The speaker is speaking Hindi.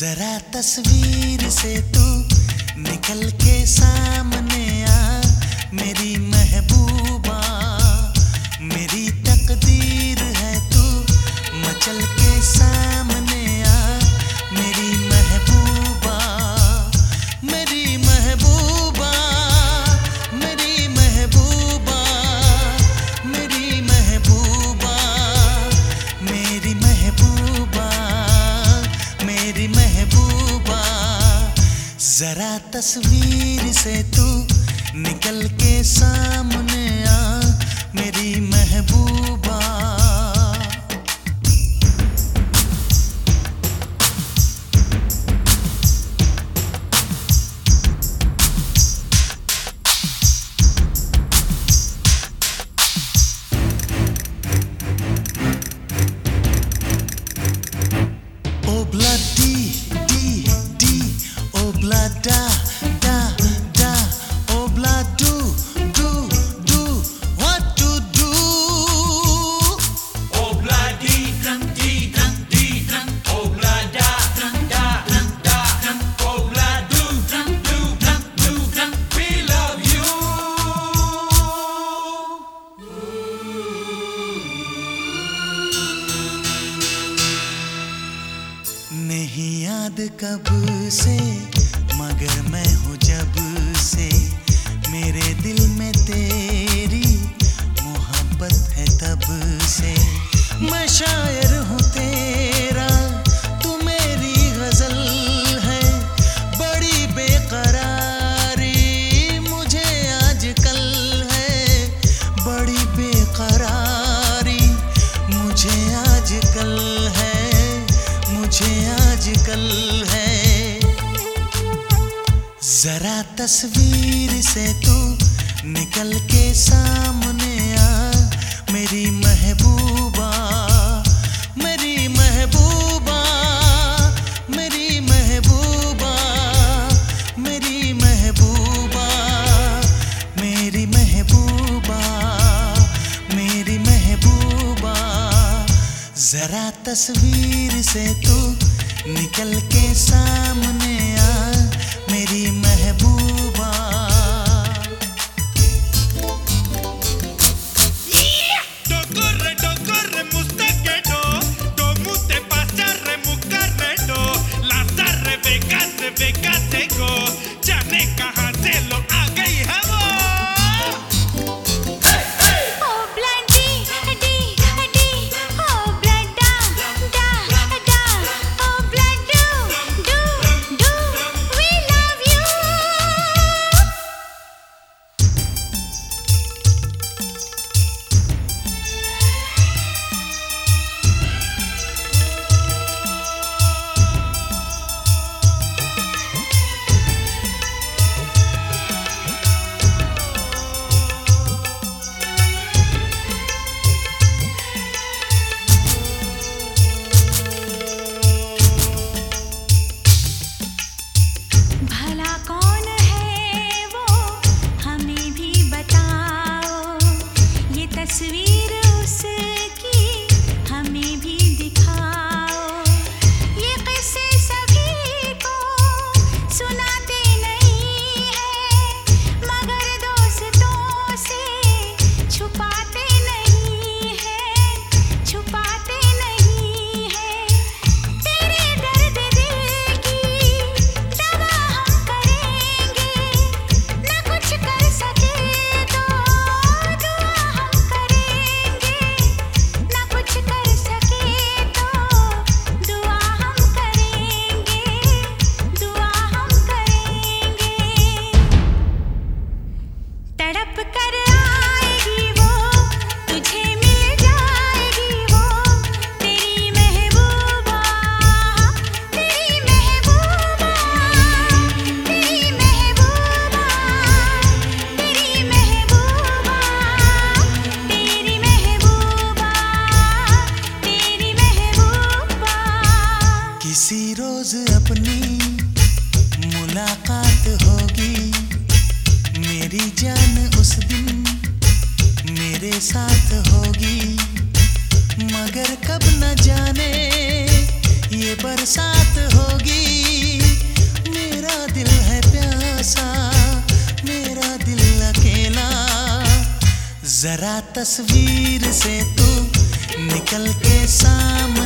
जरा तस्वीर से तू निकल के सामने आ मेरी तस्वीर से तू निकल के सामने नहीं याद कब से, मगर मैं हूँ जब से। मेरे दिल में तेरी मोहब्बत है तब से। मैं शायर हूँ तस्वीर से तू निकल के सामने आ। मेरी महबूबा मेरी महबूबा मेरी महबूबा मेरी महबूबा मेरी महबूबा मेरी महबूबा। जरा तस्वीर से तू निकल के सामने go, जाने कहाँ से लो आ गई है? अपनी मुलाकात होगी। मेरी जान उस दिन मेरे साथ होगी। मगर कब न जाने ये बरसात होगी। मेरा दिल है प्यासा, मेरा दिल अकेला। जरा तस्वीर से तू निकल के सामने